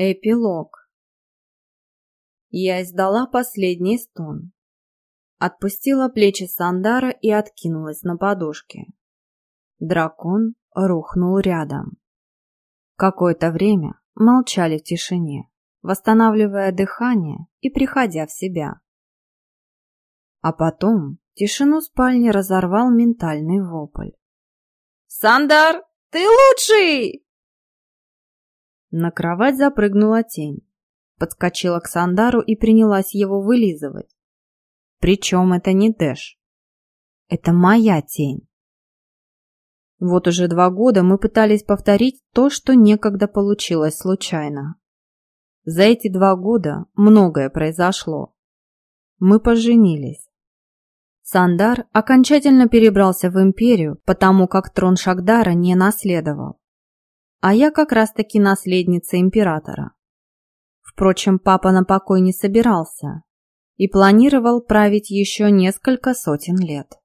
Эпилог. Я издала последний стон. Отпустила плечи Сандара и откинулась на подушке. Дракон рухнул рядом. Какое-то время молчали в тишине, восстанавливая дыхание и приходя в себя. А потом тишину спальни разорвал ментальный вопль. «Сандар, ты лучший!» На кровать запрыгнула тень. Подскочила к Сандару и принялась его вылизывать. Причем это не Дэш. Это моя тень. Вот уже два года мы пытались повторить то, что некогда получилось случайно. За эти два года многое произошло. Мы поженились. Сандар окончательно перебрался в империю, потому как трон Шагдара не наследовал. А я как раз-таки наследница императора. Впрочем, папа на покой не собирался и планировал править еще несколько сотен лет.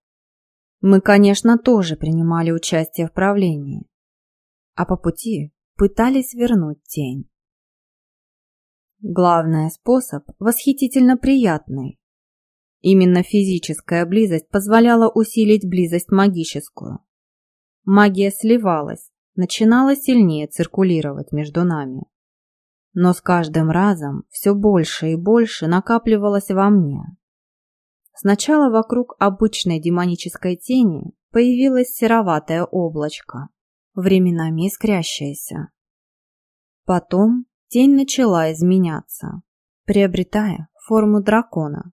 Мы, конечно, тоже принимали участие в правлении, а по пути пытались вернуть тень. Главный способ восхитительно приятный. Именно физическая близость позволяла усилить близость магическую. Магия сливалась, начинала сильнее циркулировать между нами. Но с каждым разом все больше и больше накапливалось во мне. Сначала вокруг обычной демонической тени появилось сероватое облачко, временами искрящееся. Потом тень начала изменяться, приобретая форму дракона.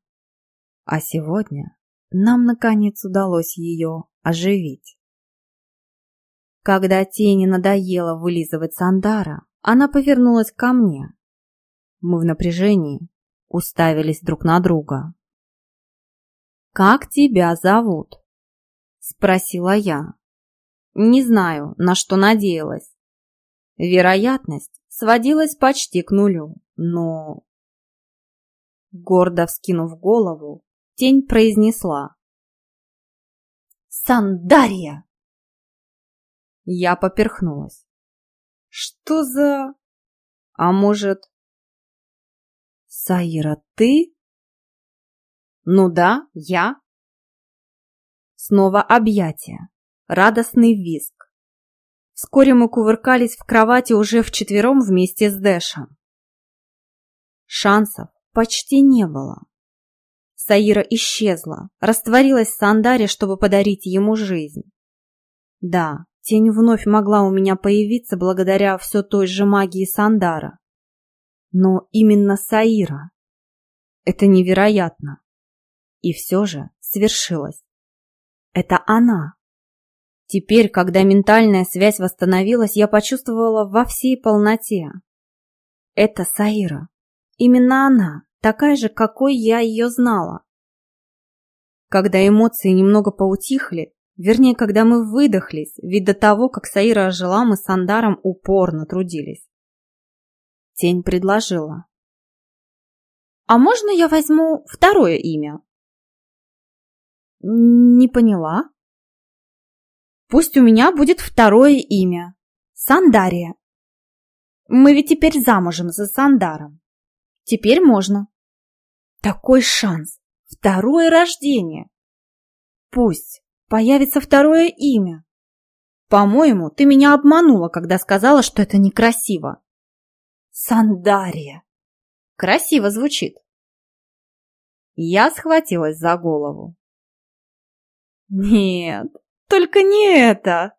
А сегодня нам наконец удалось ее оживить. Когда тени надоело вылизывать Сандара, она повернулась ко мне. Мы в напряжении уставились друг на друга. «Как тебя зовут?» – спросила я. Не знаю, на что надеялась. Вероятность сводилась почти к нулю, но... Гордо вскинув голову, тень произнесла. «Сандария!» Я поперхнулась. Что за... А может... Саира, ты? Ну да, я. Снова объятия. Радостный визг. Вскоре мы кувыркались в кровати уже вчетвером вместе с Дэшем. Шансов почти не было. Саира исчезла, растворилась в Сандаре, чтобы подарить ему жизнь. Да, Тень вновь могла у меня появиться благодаря все той же магии Сандара. Но именно Саира. Это невероятно. И все же свершилось. Это она. Теперь, когда ментальная связь восстановилась, я почувствовала во всей полноте. Это Саира. Именно она, такая же, какой я ее знала. Когда эмоции немного поутихли, Вернее, когда мы выдохлись, ведь до того, как Саира ожила, мы с Андаром упорно трудились. Тень предложила. «А можно я возьму второе имя?» «Не поняла». «Пусть у меня будет второе имя. Сандария. Мы ведь теперь замужем за Сандаром. Теперь можно». «Такой шанс! Второе рождение!» «Пусть появится второе имя. По-моему, ты меня обманула, когда сказала, что это некрасиво. Сандария. Красиво звучит. Я схватилась за голову. Нет, только не это.